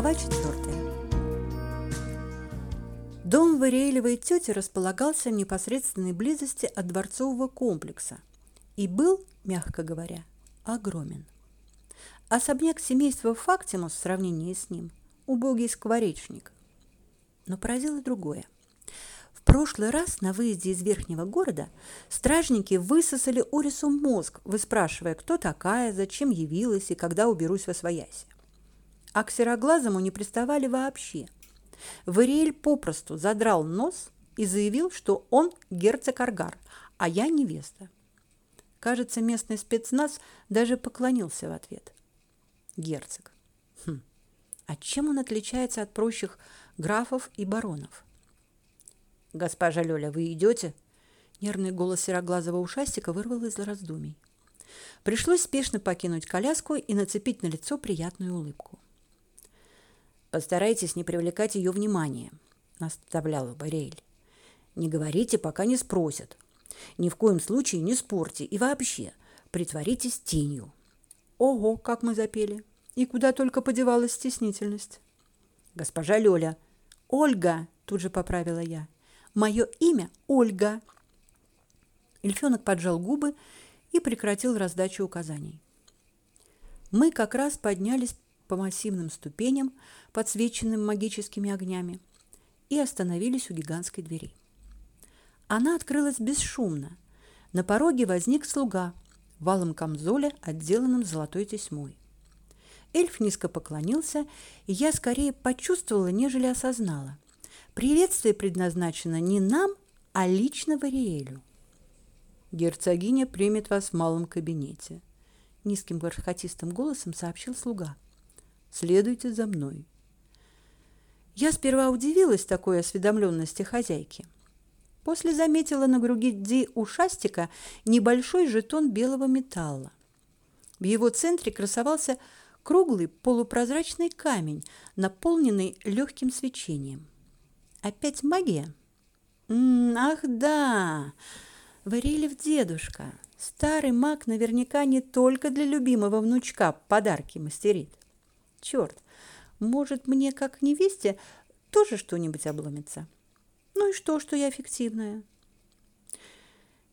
Глава четвертая. Дом Вариэлевой тети располагался в непосредственной близости от дворцового комплекса и был, мягко говоря, огромен. Особняк семейства Фактимус в сравнении с ним – убогий скворечник. Но поразило другое. В прошлый раз на выезде из верхнего города стражники высосали Орису мозг, выспрашивая, кто такая, зачем явилась и когда уберусь во свояси а к сероглазому не приставали вообще. Вариэль попросту задрал нос и заявил, что он герцог Аргар, а я невеста. Кажется, местный спецназ даже поклонился в ответ. Герцог. Хм. А чем он отличается от прочих графов и баронов? Госпожа Лёля, вы идете? Нервный голос сероглазого ушастика вырвал из раздумий. Пришлось спешно покинуть коляску и нацепить на лицо приятную улыбку. Постарайтесь не привлекать ее внимания, наставляла Барель. Не говорите, пока не спросят. Ни в коем случае не спорьте и вообще притворитесь тенью. Ого, как мы запели. И куда только подевалась стеснительность. Госпожа Лёля. Ольга, тут же поправила я. Мое имя Ольга. Эльфёнок поджал губы и прекратил раздачу указаний. Мы как раз поднялись по массивным ступеням, подсвеченным магическими огнями, и остановились у гигантской двери. Она открылась бесшумно. На пороге возник слуга в валом камзоле, отделанном золотой тесьмой. Эльф низко поклонился, и я скорее почувствовала, нежели осознала. Приветствие предназначено не нам, а лично Вариэлю. Герцогиня примет вас в малом кабинете, низким бархатистым голосом сообщил слуга. Следуйте за мной. Я сперва удивилась такой осведомленности хозяйки. После заметила на груди ушастика небольшой жетон белого металла. В его центре красовался круглый полупрозрачный камень, наполненный легким свечением. Опять магия? М -м, ах, да. Варилев дедушка. Старый маг наверняка не только для любимого внучка подарки мастерит. Черт, может, мне, как невесте, тоже что-нибудь обломится? Ну и что, что я фиктивная?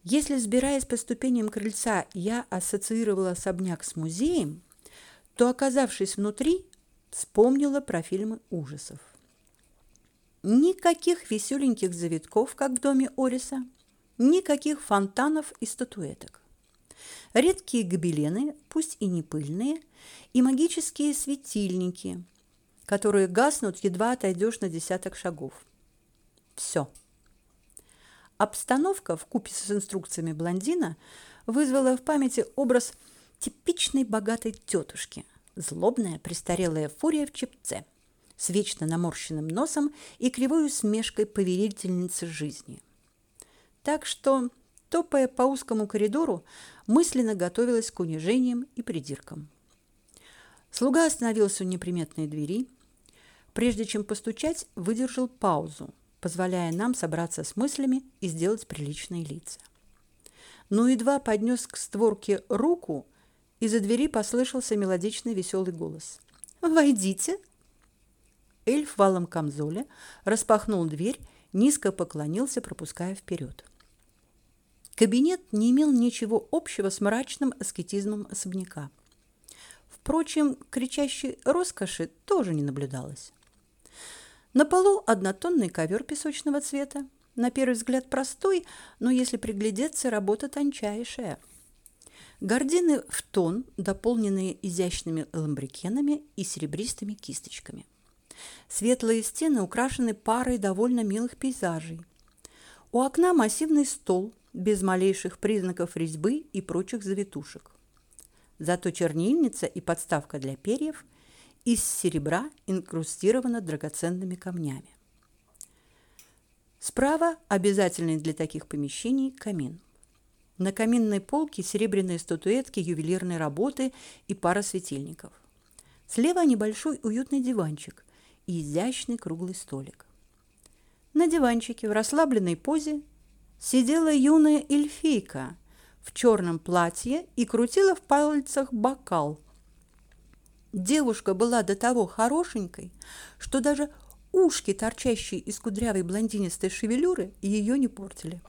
Если, сбираясь по ступеням крыльца, я ассоциировала особняк с музеем, то, оказавшись внутри, вспомнила про фильмы ужасов. Никаких веселеньких завитков, как в доме Ориса, никаких фонтанов и статуэток. Редкие гобелены, пусть и не пыльные, и магические светильники, которые гаснут, едва отойдешь на десяток шагов. Все. Обстановка в купе с инструкциями блондина вызвала в памяти образ типичной богатой тетушки, злобная престарелая фурия в чепце, с вечно наморщенным носом и кривой усмешкой повелительницы жизни. Так что топая по узкому коридору, мысленно готовилась к унижениям и придиркам. Слуга остановился у неприметной двери, прежде чем постучать, выдержал паузу, позволяя нам собраться с мыслями и сделать приличные лица. Но едва поднес к створке руку, из-за двери послышался мелодичный веселый голос. «Войдите!» Эльф в валом камзоле распахнул дверь, низко поклонился, пропуская вперед. Кабинет не имел ничего общего с мрачным аскетизмом особняка. Впрочем, кричащей роскоши тоже не наблюдалось. На полу однотонный ковер песочного цвета, на первый взгляд простой, но если приглядеться, работа тончайшая. Гардины в тон, дополненные изящными ламбрикенами и серебристыми кисточками. Светлые стены украшены парой довольно милых пейзажей. У окна массивный стол – без малейших признаков резьбы и прочих завитушек. Зато чернильница и подставка для перьев из серебра инкрустирована драгоценными камнями. Справа обязательный для таких помещений камин. На каминной полке серебряные статуэтки ювелирной работы и пара светильников. Слева небольшой уютный диванчик и изящный круглый столик. На диванчике в расслабленной позе сидела юная эльфийка в черном платье и крутила в пальцах бокал. Девушка была до того хорошенькой, что даже ушки, торчащие из кудрявой блондинистой шевелюры, ее не портили.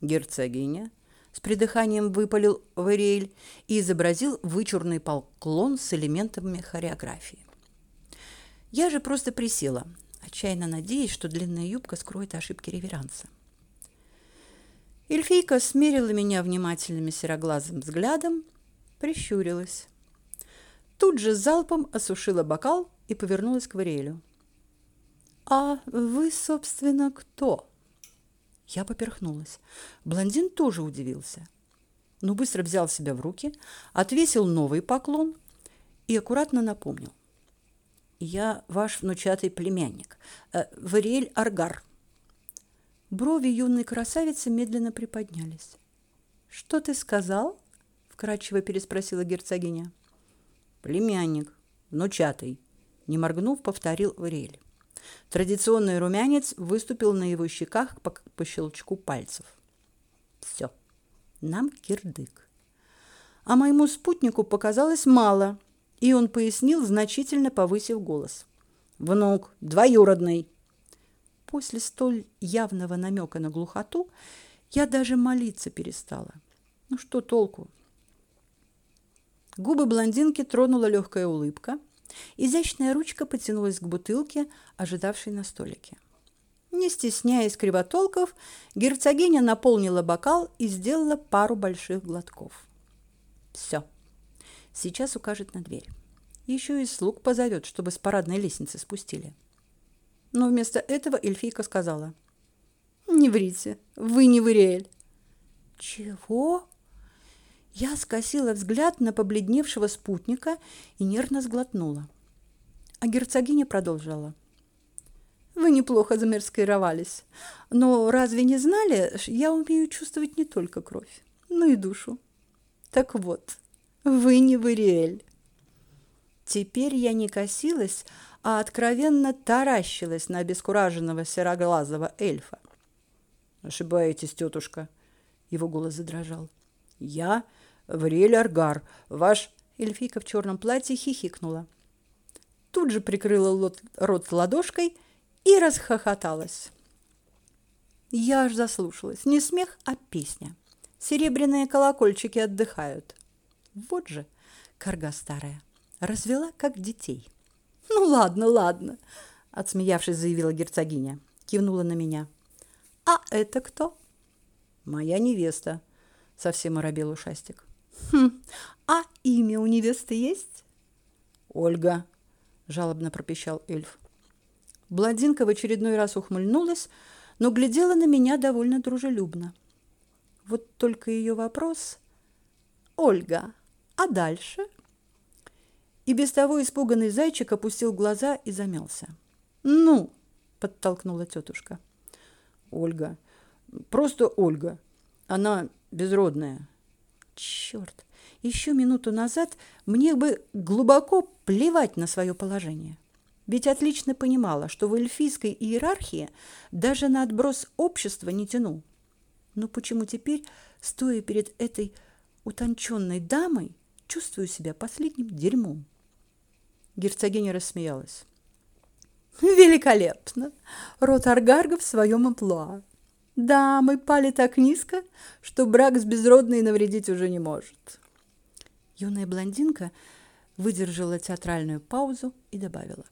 Герцогиня с придыханием выпалил Вариэль и изобразил вычурный поклон с элементами хореографии. Я же просто присела, отчаянно надеясь, что длинная юбка скроет ошибки реверанса. Эльфийка смерила меня внимательным сероглазым взглядом, прищурилась. Тут же залпом осушила бокал и повернулась к Вариэлю. «А вы, собственно, кто?» Я поперхнулась. Блондин тоже удивился. Но быстро взял себя в руки, отвесил новый поклон и аккуратно напомнил. «Я ваш внучатый племянник, э, Вариэль Аргар». Брови юной красавицы медленно приподнялись. «Что ты сказал?» – вкратчиво переспросила герцогиня. «Племянник, внучатый», – не моргнув, повторил Вариэль. Традиционный румянец выступил на его щеках по, по щелчку пальцев. Все, нам кирдык. А моему спутнику показалось мало, и он пояснил, значительно повысив голос. «Внук, двоюродный!» После столь явного намека на глухоту я даже молиться перестала. Ну что толку? Губы блондинки тронула легкая улыбка – Изящная ручка потянулась к бутылке, ожидавшей на столике. Не стесняясь кривотолков, герцогиня наполнила бокал и сделала пару больших глотков. Все. Сейчас укажет на дверь. Еще и слуг позовет, чтобы с парадной лестницы спустили. Но вместо этого эльфийка сказала: "Не врите, вы не Выриэль". "Чего?" Я скосила взгляд на побледневшего спутника и нервно сглотнула. А герцогиня продолжала. Вы неплохо замерскировались. Но разве не знали, я умею чувствовать не только кровь, но и душу. Так вот, вы не Вариэль. Теперь я не косилась, а откровенно таращилась на обескураженного сероглазого эльфа. Ошибаетесь, тетушка. Его голос задрожал. Я Вариэль Аргар, ваш...» Эльфийка в черном платье хихикнула. Тут же прикрыла рот ладошкой и расхохоталась. Я аж заслушалась. Не смех, а песня. Серебряные колокольчики отдыхают. Вот же, карга старая, развела как детей. Ну ладно, ладно, отсмеявшись, заявила герцогиня. Кивнула на меня. А это кто? Моя невеста, совсем оробел ушастик. Хм, а имя у невесты есть? Ольга, жалобно пропищал эльф. Блондинка в очередной раз ухмыльнулась, но глядела на меня довольно дружелюбно. Вот только ее вопрос: "Ольга, а дальше?" И без того испуганный зайчик опустил глаза и замялся. "Ну", подтолкнула тетушка. "Ольга, просто Ольга. Она безродная. Черт! Еще минуту назад мне бы глубоко плевать на свое положение. Ведь отлично понимала, что в эльфийской иерархии даже на отброс общества не тяну. Но почему теперь, стоя перед этой утонченной дамой, чувствую себя последним дерьмом? Герцогиня рассмеялась. Великолепно! Рот Аргарга в своем амплуа. Да, мы пали так низко, что брак с безродной навредить уже не может. Юная блондинка выдержала театральную паузу и добавила: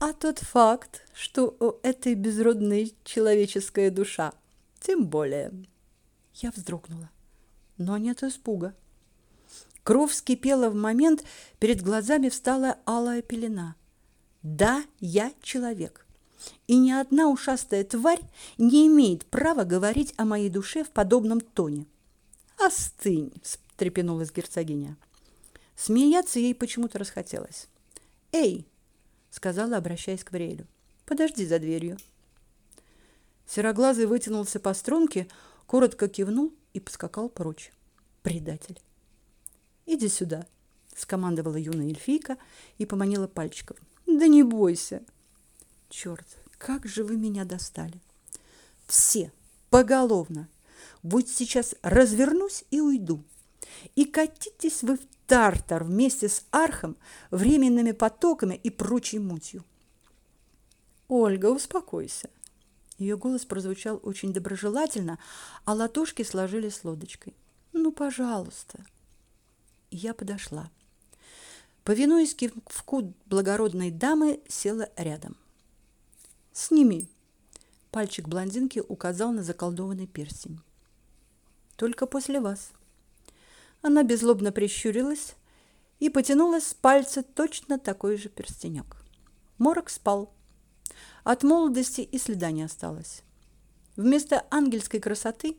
А тот факт, что у этой безродной человеческая душа, тем более. Я вздрогнула, но нет испуга. Кровь вскипела в момент, перед глазами встала алая пелена. Да, я человек и ни одна ушастая тварь не имеет права говорить о моей душе в подобном тоне. «Остынь!» – встрепенулась герцогиня. Смеяться ей почему-то расхотелось. «Эй!» – сказала, обращаясь к Врелю. «Подожди за дверью». Сероглазый вытянулся по струнке, коротко кивнул и поскакал прочь. Предатель. «Иди сюда», – скомандовала юная эльфийка и поманила пальчиком. «Да не бойся, Черт, как же вы меня достали. Все, поголовно. Вот сейчас развернусь и уйду. и катитесь вы в Тартар вместе с Архом, временными потоками и прочей мутью. Ольга, успокойся. Ее голос прозвучал очень доброжелательно, а ладошки сложились лодочкой. Ну, пожалуйста. Я подошла. Повинуясь кивку благородной дамы, села рядом. Сними. Пальчик блондинки указал на заколдованный перстень. Только после вас. Она беззлобно прищурилась и потянула с пальца точно такой же перстенек. Морок спал. От молодости и следа не осталось. Вместо ангельской красоты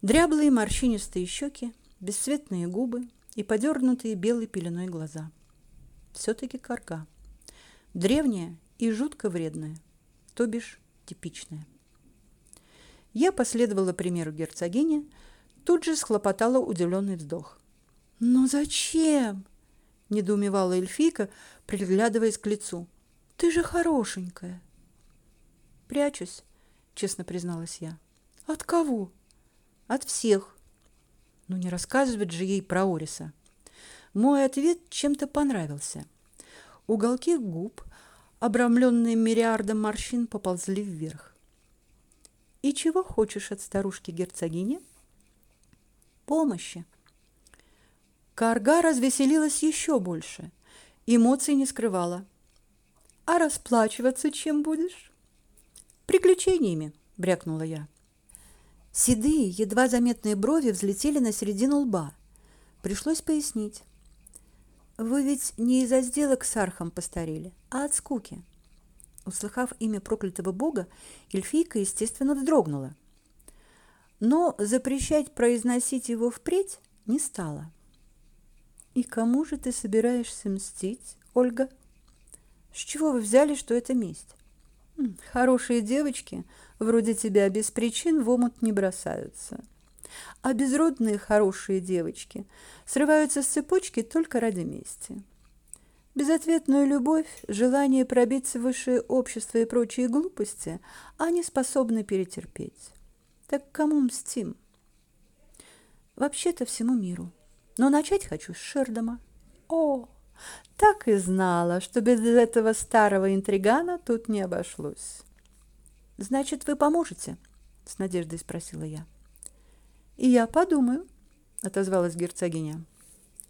дряблые морщинистые щеки, бесцветные губы и подернутые белой пеленой глаза. Все-таки карга. Древняя и жутко вредная, то бишь типичная. Я последовала примеру герцогини, тут же схлопотала удивленный вздох. «Но зачем?» – недоумевала эльфийка, приглядываясь к лицу. «Ты же хорошенькая». Прячусь, честно призналась я. От кого? От всех. Ну не рассказывать же ей про Ориса. Мой ответ чем-то понравился. Уголки губ, обрамленные мириардом морщин, поползли вверх. И чего хочешь от старушки-герцогини? Помощи. Карга развеселилась еще больше. Эмоций не скрывала. А расплачиваться чем будешь? Приключениями, брякнула я. Седые, едва заметные брови взлетели на середину лба. Пришлось пояснить. Вы ведь не из-за сделок с Архом постарели, а от скуки. Услыхав имя проклятого бога, эльфийка, естественно, вздрогнула. Но запрещать произносить его впредь не стала. «И кому же ты собираешься мстить, Ольга? С чего вы взяли, что это месть?» Хорошие девочки, вроде тебя, без причин в омут не бросаются. А безродные хорошие девочки срываются с цепочки только ради мести. Безответную любовь, желание пробиться в высшее общество и прочие глупости они способны перетерпеть. Так кому мстим? Вообще-то всему миру. Но начать хочу с Шердома. О, так и знала, что без этого старого интригана тут не обошлось. Значит, вы поможете? с надеждой спросила я. И я подумаю, отозвалась герцогиня.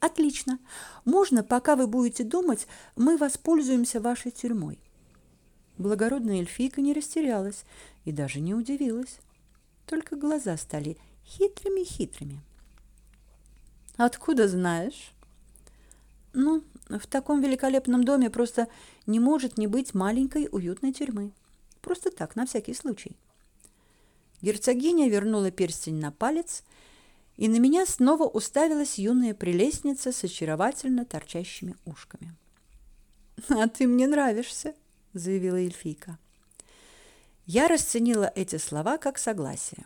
Отлично. Можно, пока вы будете думать, мы воспользуемся вашей тюрьмой. Благородная эльфийка не растерялась и даже не удивилась. Только глаза стали хитрыми-хитрыми. Откуда знаешь? Ну, в таком великолепном доме просто не может не быть маленькой уютной тюрьмы. Просто так, на всякий случай. Герцогиня вернула перстень на палец, и на меня снова уставилась юная прелестница с очаровательно торчащими ушками. «А ты мне нравишься», — заявила эльфийка. Я расценила эти слова как согласие.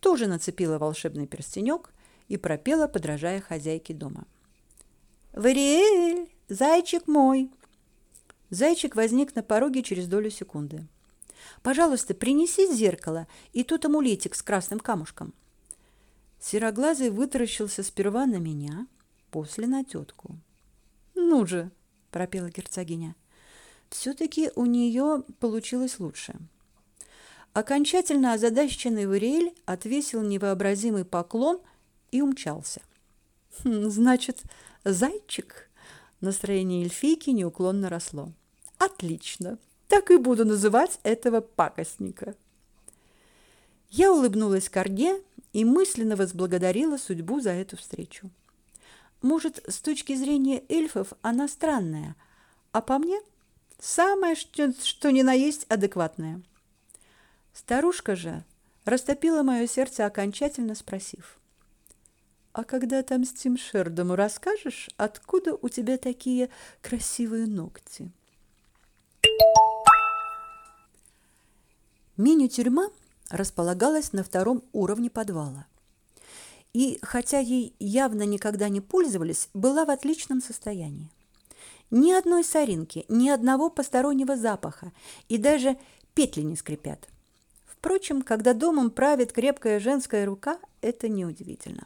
Тоже нацепила волшебный перстенек и пропела, подражая хозяйке дома. «Вариэль, зайчик мой!» Зайчик возник на пороге через долю секунды. «Пожалуйста, принеси зеркало и тот амулетик с красным камушком». Сероглазый вытаращился сперва на меня, после на тетку. «Ну же!» – пропела герцогиня. Все-таки у нее получилось лучше. Окончательно озадаченный Вариэль отвесил невообразимый поклон и умчался. «Хм, «Значит, Зайчик. Настроение эльфийки неуклонно росло. Отлично. Так и буду называть этого пакостника. Я улыбнулась Карге и мысленно возблагодарила судьбу за эту встречу. Может, с точки зрения эльфов она странная, а по мне самое что, что ни на есть адекватная. Старушка же растопила мое сердце окончательно, спросив: а когда отомстим Шердому, расскажешь, откуда у тебя такие красивые ногти? Мини-тюрьма располагалась на втором уровне подвала. И, хотя ей явно никогда не пользовались, была в отличном состоянии. Ни одной соринки, ни одного постороннего запаха, и даже петли не скрипят. Впрочем, когда домом правит крепкая женская рука, это неудивительно.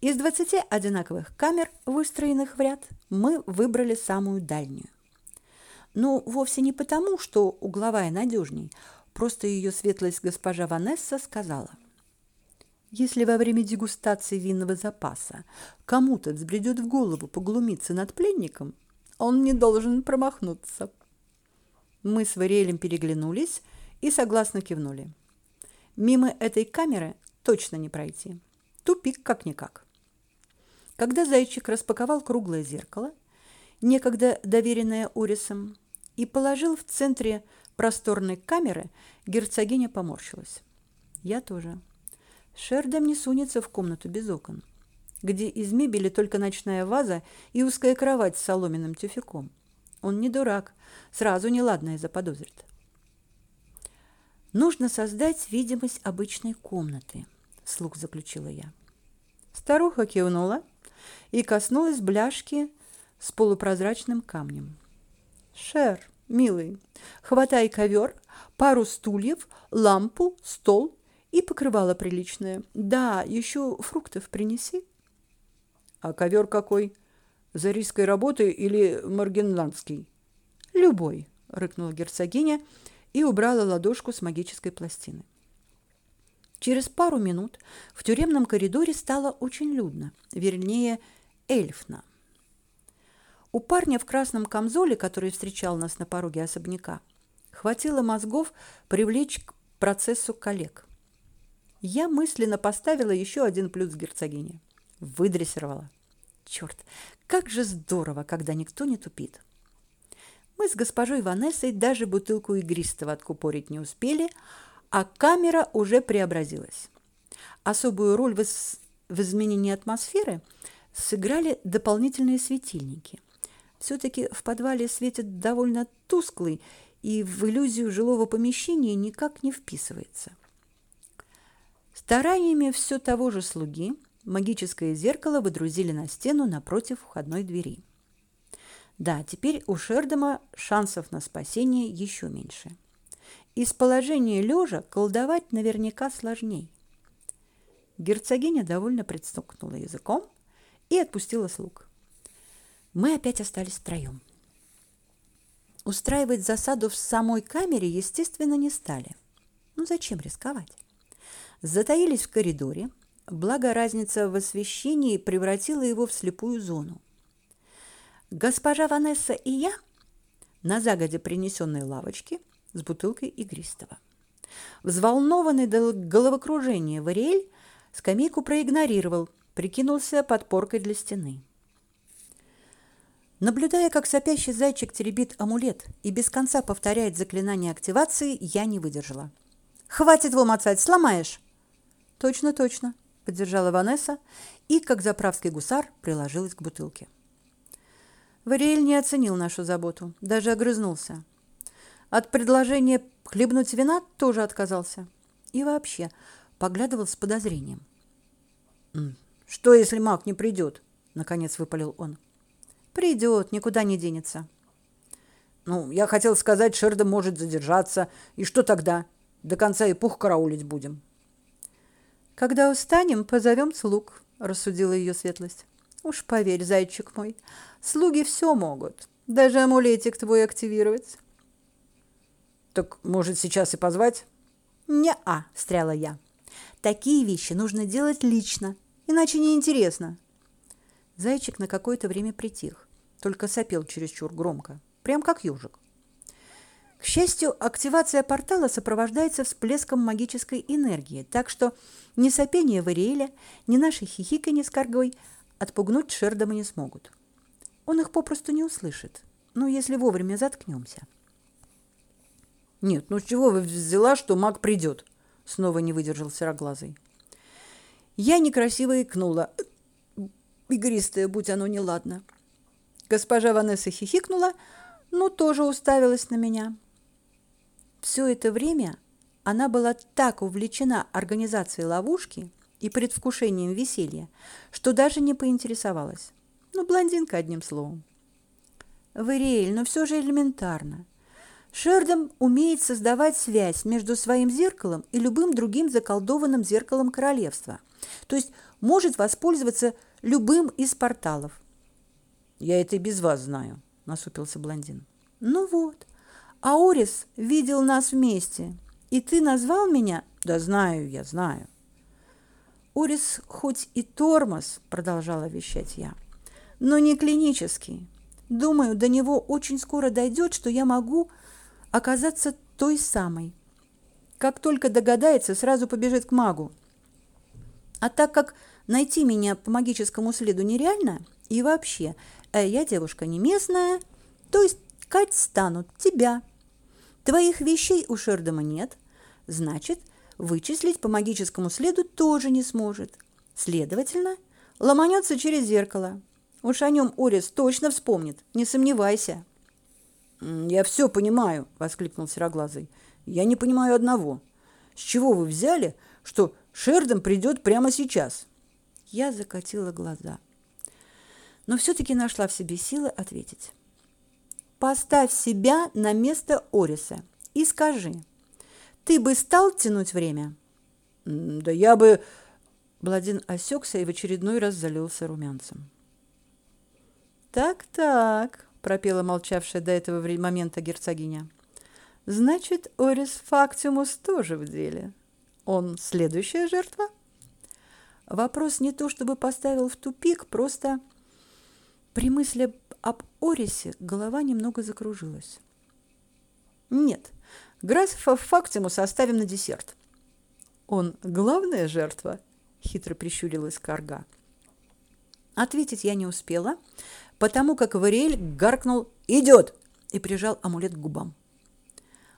Из 20 одинаковых камер, выстроенных в ряд, мы выбрали самую дальнюю. Ну, вовсе не потому, что угловая надежней, просто ее светлость госпожа Ванесса сказала. Если во время дегустации винного запаса кому-то взбредет в голову поглумиться над пленником, он не должен промахнуться. Мы с Вариэлем переглянулись и согласно кивнули. Мимо этой камеры точно не пройти. Тупик как-никак. Когда зайчик распаковал круглое зеркало, некогда доверенное Урисом, и положил в центре просторной камеры, герцогиня поморщилась. Я тоже. Шердам не сунется в комнату без окон, где из мебели только ночная ваза и узкая кровать с соломенным тюфяком. Он не дурак, сразу неладное заподозрит. Нужно создать видимость обычной комнаты, слух заключила я. Старуха кивнула и коснулась бляшки с полупрозрачным камнем. Шер, милый, хватай ковер, пару стульев, лампу, стол и покрывало приличное. Да, еще фруктов принеси. А ковер какой? Зарийской работы или маргенландский? Любой, рыкнула герцогиня и убрала ладошку с магической пластины. Через пару минут в тюремном коридоре стало очень людно, вернее, эльфно. У парня в красном камзоле, который встречал нас на пороге особняка, хватило мозгов привлечь к процессу коллег. Я мысленно поставила еще один плюс герцогине. Выдрессировала. Черт, как же здорово, когда никто не тупит. Мы с госпожой Ванессой даже бутылку игристого откупорить не успели, а камера уже преобразилась. Особую роль в, в изменении атмосферы сыграли дополнительные светильники – все-таки в подвале светит довольно тусклый и в иллюзию жилого помещения никак не вписывается. Стараниями все того же слуги магическое зеркало выдрузили на стену напротив входной двери. Да, теперь у Шердома шансов на спасение еще меньше. Из положения лежа колдовать наверняка сложней. Герцогиня довольно пристукнула языком и отпустила слуг. Мы опять остались втроем. Устраивать засаду в самой камере, естественно, не стали. Ну зачем рисковать? Затаились в коридоре, благо разница в освещении превратила его в слепую зону. Госпожа Ванесса и я на загоде принесенной лавочке с бутылкой игристого. Взволнованный до головокружения Вариэль скамейку проигнорировал, прикинулся подпоркой для стены. Наблюдая, как сопящий зайчик теребит амулет и без конца повторяет заклинание активации, я не выдержала. «Хватит ломаться, сломаешь!» «Точно, точно», — поддержала Ванесса и, как заправский гусар, приложилась к бутылке. Вариэль не оценил нашу заботу, даже огрызнулся. От предложения хлебнуть вина тоже отказался. И вообще поглядывал с подозрением. «Что, если маг не придет?» — наконец выпалил он. Придет, никуда не денется. Ну, я хотел сказать, Шерда может задержаться. И что тогда? До конца эпох караулить будем. Когда устанем, позовем слуг, рассудила ее светлость. Уж поверь, зайчик мой, слуги все могут, даже амулетик твой активировать. Так, может, сейчас и позвать? Не-а, встряла я. Такие вещи нужно делать лично, иначе неинтересно. Зайчик на какое-то время притих, только сопел чересчур громко, прям как ежик. К счастью, активация портала сопровождается всплеском магической энергии, так что ни сопение Вариэля, ни наши хихиканье с коргой отпугнуть Шердома не смогут. Он их попросту не услышит, ну, если вовремя заткнемся. «Нет, ну с чего вы взяла, что маг придет?» Снова не выдержал сероглазый. Я некрасиво икнула игристое, будь оно неладно. Госпожа Ванесса хихикнула, но тоже уставилась на меня. Все это время она была так увлечена организацией ловушки и предвкушением веселья, что даже не поинтересовалась. Ну, блондинка одним словом. Вариэль, но все же элементарно. Шердом умеет создавать связь между своим зеркалом и любым другим заколдованным зеркалом королевства. То есть может воспользоваться любым из порталов. Я это и без вас знаю, насупился блондин. Ну вот. А Орис видел нас вместе. И ты назвал меня? Да знаю, я знаю. Орис хоть и тормоз, продолжала вещать я, но не клинический. Думаю, до него очень скоро дойдет, что я могу оказаться той самой. Как только догадается, сразу побежит к магу. А так как найти меня по магическому следу нереально, и вообще, э, я девушка не местная, то искать станут тебя. Твоих вещей у Шердома нет, значит, вычислить по магическому следу тоже не сможет. Следовательно, ломанется через зеркало. Уж о нем Орис точно вспомнит, не сомневайся. «Я все понимаю», — воскликнул Сероглазый. «Я не понимаю одного. С чего вы взяли, что Шердом придет прямо сейчас?» Я закатила глаза, но все-таки нашла в себе силы ответить. «Поставь себя на место Ориса и скажи, ты бы стал тянуть время?» «Да я бы...» Бладин осекся и в очередной раз залился румянцем. «Так-так», – пропела молчавшая до этого момента герцогиня. «Значит, Орис Фактимус тоже в деле. Он следующая жертва?» Вопрос не то чтобы поставил в тупик, просто при мысли об Орисе голова немного закружилась. «Нет, Грасфа Фактимуса оставим на десерт». «Он главная жертва?» – хитро прищурилась Карга. Ответить я не успела, потому как Вариэль гаркнул «Идет!» и прижал амулет к губам.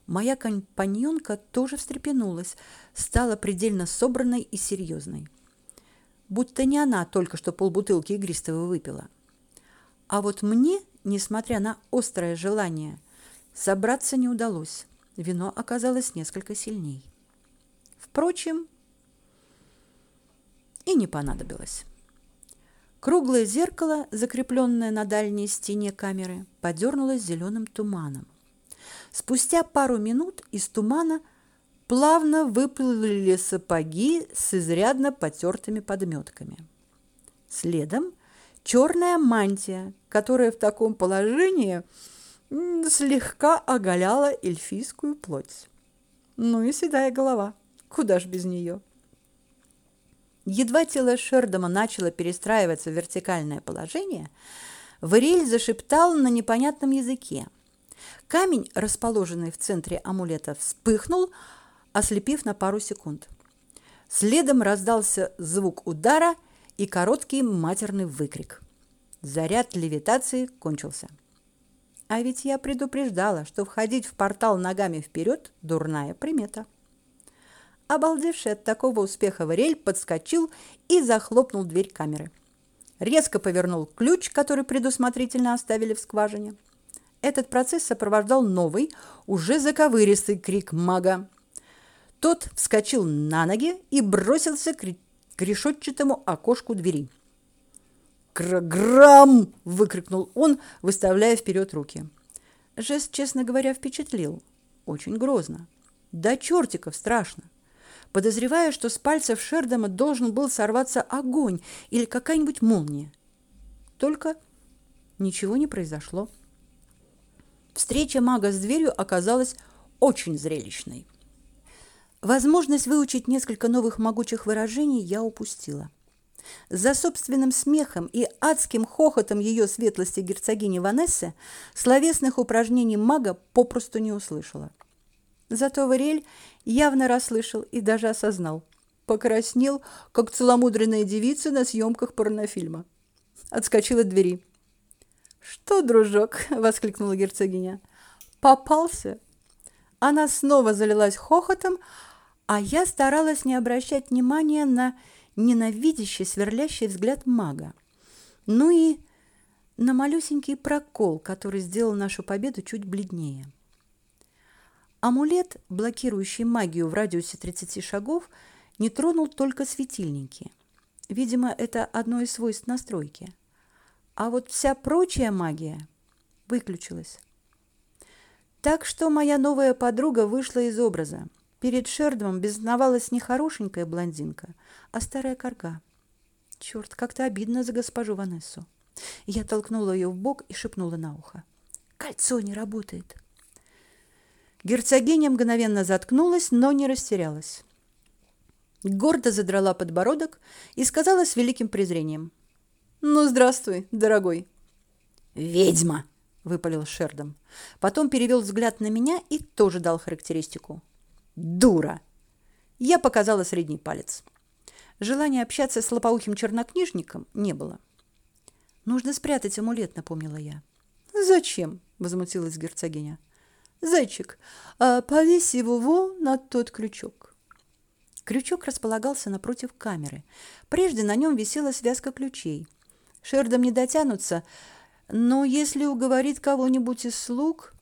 Моя компаньонка тоже встрепенулась, стала предельно собранной и серьезной. Будто не она только что полбутылки игристого выпила. А вот мне, несмотря на острое желание, собраться не удалось. Вино оказалось несколько сильней. Впрочем, и не понадобилось. Круглое зеркало, закрепленное на дальней стене камеры, подернулось зеленым туманом. Спустя пару минут из тумана плавно выплыли сапоги с изрядно потертыми подметками. Следом черная мантия, которая в таком положении слегка оголяла эльфийскую плоть. Ну и седая голова. Куда ж без нее? Едва тело Шердома начало перестраиваться в вертикальное положение, Варель зашептал на непонятном языке. Камень, расположенный в центре амулета, вспыхнул, ослепив на пару секунд. Следом раздался звук удара и короткий матерный выкрик. Заряд левитации кончился. А ведь я предупреждала, что входить в портал ногами вперед – дурная примета. Обалдевший от такого успеха Варель подскочил и захлопнул дверь камеры. Резко повернул ключ, который предусмотрительно оставили в скважине. Этот процесс сопровождал новый, уже заковыристый крик мага. Тот вскочил на ноги и бросился к решетчатому окошку двери. «Краграм!» – выкрикнул он, выставляя вперед руки. Жест, честно говоря, впечатлил. Очень грозно. Да чертиков страшно подозревая, что с пальцев Шердома должен был сорваться огонь или какая-нибудь молния. Только ничего не произошло. Встреча мага с дверью оказалась очень зрелищной. Возможность выучить несколько новых могучих выражений я упустила. За собственным смехом и адским хохотом ее светлости герцогини Ванессы словесных упражнений мага попросту не услышала. Зато Варель явно расслышал и даже осознал. Покраснел, как целомудренная девица на съемках порнофильма. Отскочил от двери. «Что, дружок?» – воскликнула герцогиня. «Попался?» Она снова залилась хохотом, а я старалась не обращать внимания на ненавидящий, сверлящий взгляд мага. Ну и на малюсенький прокол, который сделал нашу победу чуть бледнее. Амулет, блокирующий магию в радиусе 30 шагов, не тронул только светильники. Видимо, это одно из свойств настройки. А вот вся прочая магия выключилась. Так что моя новая подруга вышла из образа. Перед Шердом безновалась не хорошенькая блондинка, а старая корга. Черт, как-то обидно за госпожу Ванессу. Я толкнула ее в бок и шепнула на ухо. «Кольцо не работает». Герцогиня мгновенно заткнулась, но не растерялась. Гордо задрала подбородок и сказала с великим презрением. «Ну, здравствуй, дорогой». «Ведьма!» – выпалил Шердом. Потом перевел взгляд на меня и тоже дал характеристику. «Дура!» Я показала средний палец. Желания общаться с лопоухим чернокнижником не было. «Нужно спрятать амулет», — напомнила я. «Зачем?» — возмутилась герцогиня. «Зайчик, а повесь его вон на тот крючок». Крючок располагался напротив камеры. Прежде на нем висела связка ключей. Шердом не дотянутся, но если уговорит кого-нибудь из слуг...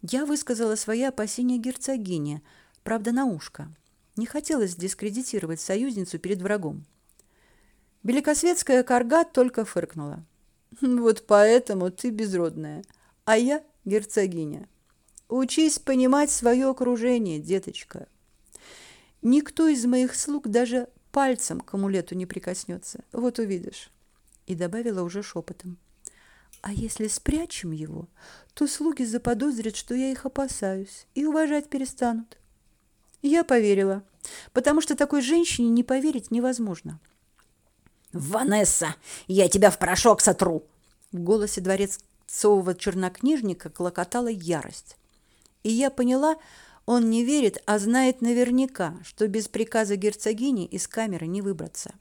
Я высказала свои опасения герцогине, правда, на ушко. Не хотелось дискредитировать союзницу перед врагом. Великосветская корга только фыркнула. «Вот поэтому ты безродная, а я герцогиня. Учись понимать свое окружение, деточка. Никто из моих слуг даже пальцем к амулету не прикоснется. Вот увидишь». И добавила уже шепотом. «А если спрячем его, то слуги заподозрят, что я их опасаюсь, и уважать перестанут. Я поверила, потому что такой женщине не поверить невозможно. «Ванесса, я тебя в порошок сотру!» В голосе дворецового чернокнижника клокотала ярость. И я поняла, он не верит, а знает наверняка, что без приказа герцогини из камеры не выбраться.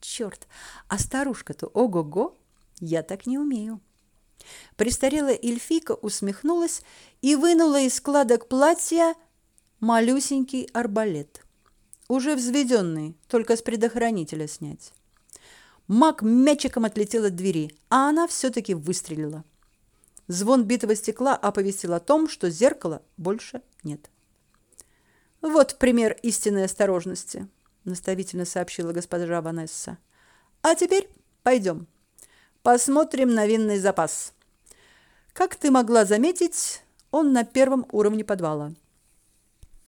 Черт, а старушка-то ого-го, я так не умею. Престарелая эльфийка усмехнулась и вынула из складок платья малюсенький арбалет. Уже взведенный, только с предохранителя снять. Маг мячиком отлетел от двери, а она все-таки выстрелила. Звон битого стекла оповестил о том, что зеркала больше нет. «Вот пример истинной осторожности», — наставительно сообщила госпожа Ванесса. «А теперь пойдем. Посмотрим на винный запас. Как ты могла заметить, он на первом уровне подвала.